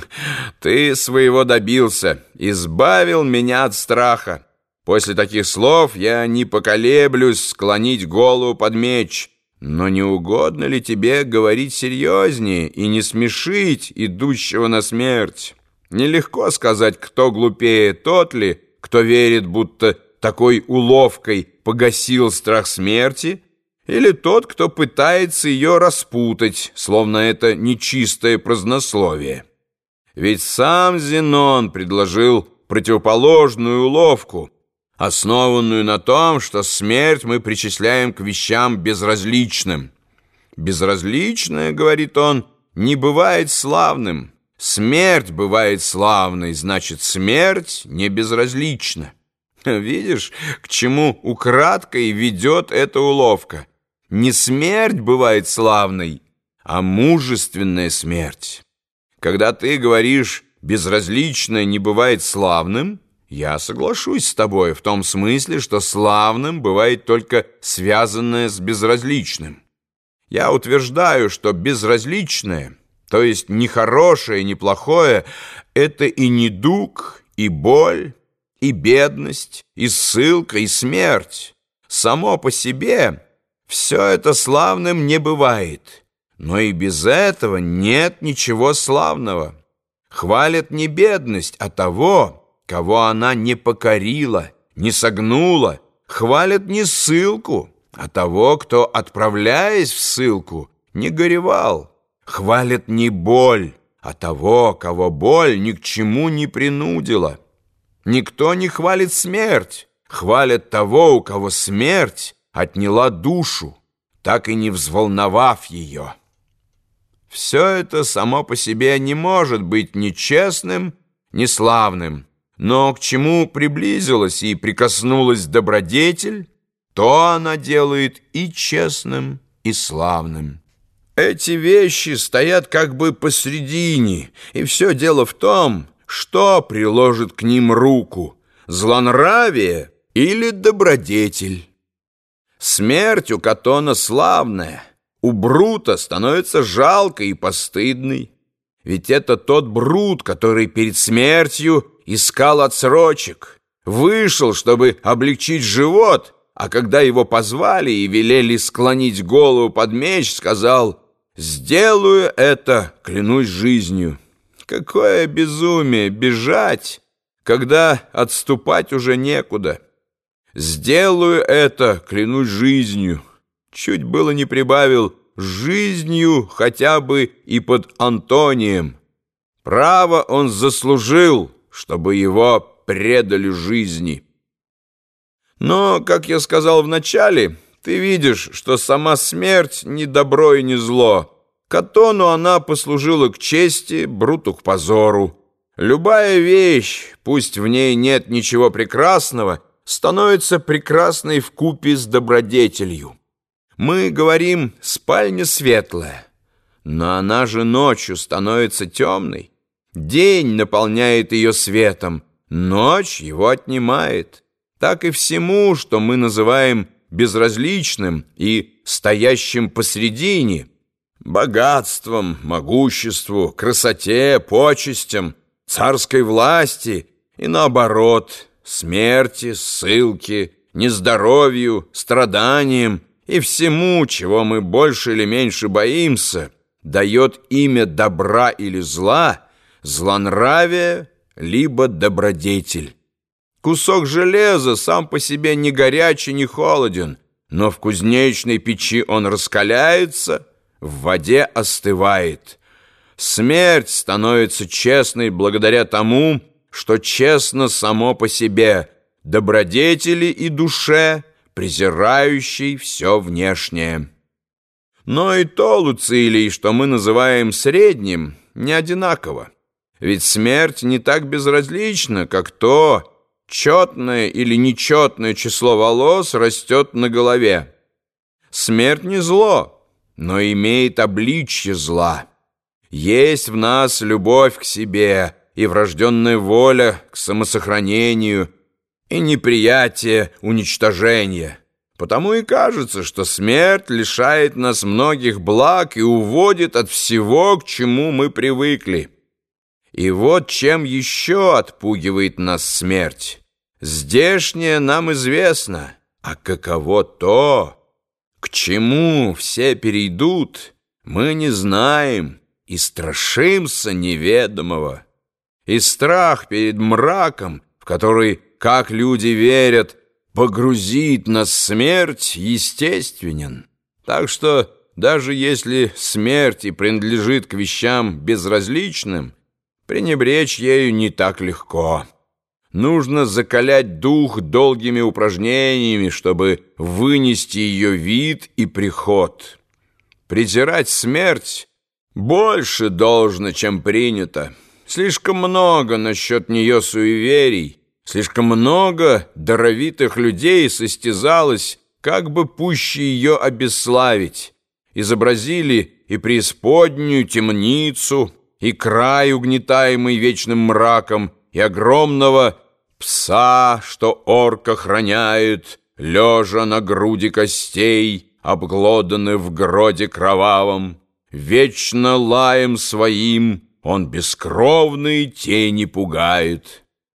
Ты своего добился, избавил меня от страха. После таких слов я не поколеблюсь склонить голову под меч. Но не угодно ли тебе говорить серьезнее и не смешить идущего на смерть? Нелегко сказать, кто глупее, тот ли, кто верит, будто такой уловкой погасил страх смерти, или тот, кто пытается ее распутать, словно это нечистое празднословие. Ведь сам Зенон предложил противоположную уловку, основанную на том, что смерть мы причисляем к вещам безразличным. Безразличное, говорит он, не бывает славным. Смерть бывает славной, значит, смерть не безразлична. Видишь, к чему украдкой ведет эта уловка? Не смерть бывает славной, а мужественная смерть. Когда ты говоришь «безразличное не бывает славным», я соглашусь с тобой в том смысле, что славным бывает только связанное с безразличным. Я утверждаю, что безразличное – то есть ни хорошее, ни плохое, это и недуг, и боль, и бедность, и ссылка, и смерть. Само по себе все это славным не бывает, но и без этого нет ничего славного. Хвалят не бедность, а того, кого она не покорила, не согнула. Хвалят не ссылку, а того, кто, отправляясь в ссылку, не горевал. Хвалят не боль, а того, кого боль ни к чему не принудила. Никто не хвалит смерть, хвалят того, у кого смерть отняла душу, так и не взволновав ее. Все это само по себе не может быть ни честным, ни славным, но к чему приблизилась и прикоснулась добродетель, то она делает и честным, и славным. Эти вещи стоят как бы посредине, и все дело в том, что приложит к ним руку – злонравие или добродетель. Смерть у Катона славная, у Брута становится жалкой и постыдной. Ведь это тот Брут, который перед смертью искал отсрочек, вышел, чтобы облегчить живот, а когда его позвали и велели склонить голову под меч, сказал – Сделаю это, клянусь жизнью. Какое безумие бежать, когда отступать уже некуда. Сделаю это, клянусь жизнью. Чуть было не прибавил жизнью хотя бы и под Антонием. Право он заслужил, чтобы его предали жизни. Но, как я сказал вначале, ты видишь, что сама смерть ни добро и ни зло. Катону она послужила к чести, Бруту к позору. Любая вещь, пусть в ней нет ничего прекрасного, становится прекрасной в купе с добродетелью. Мы говорим «спальня светлая», но она же ночью становится темной. День наполняет ее светом, ночь его отнимает. Так и всему, что мы называем безразличным и стоящим посредине, богатством, могуществу, красоте, почестям, царской власти и, наоборот, смерти, ссылки, нездоровью, страданиям и всему, чего мы больше или меньше боимся, дает имя добра или зла, злонравие, либо добродетель. Кусок железа сам по себе не горячий, не холоден, но в кузнечной печи он раскаляется, в воде остывает. Смерть становится честной благодаря тому, что честно само по себе, добродетели и душе, презирающей все внешнее. Но и то Луцилий, что мы называем средним, не одинаково. Ведь смерть не так безразлична, как то, четное или нечетное число волос растет на голове. Смерть не зло, но имеет обличье зла. Есть в нас любовь к себе и врожденная воля к самосохранению и неприятие уничтожения. Потому и кажется, что смерть лишает нас многих благ и уводит от всего, к чему мы привыкли. И вот чем еще отпугивает нас смерть. Здешнее нам известно, а каково то, к чему все перейдут, мы не знаем и страшимся неведомого. И страх перед мраком, в который, как люди верят, погрузит нас смерть, естественен. Так что даже если смерть и принадлежит к вещам безразличным, пренебречь ею не так легко. Нужно закалять дух долгими упражнениями, чтобы вынести ее вид и приход. Презирать смерть больше должно, чем принято. Слишком много насчет нее суеверий, слишком много даровитых людей состязалось, как бы пуще ее обесславить. Изобразили и преисподнюю темницу, и край, угнетаемый вечным мраком, и огромного пса, что орк охраняет, лежа на груди костей, обглоданы в гроде кровавом. Вечно лаем своим он бескровные тени пугает.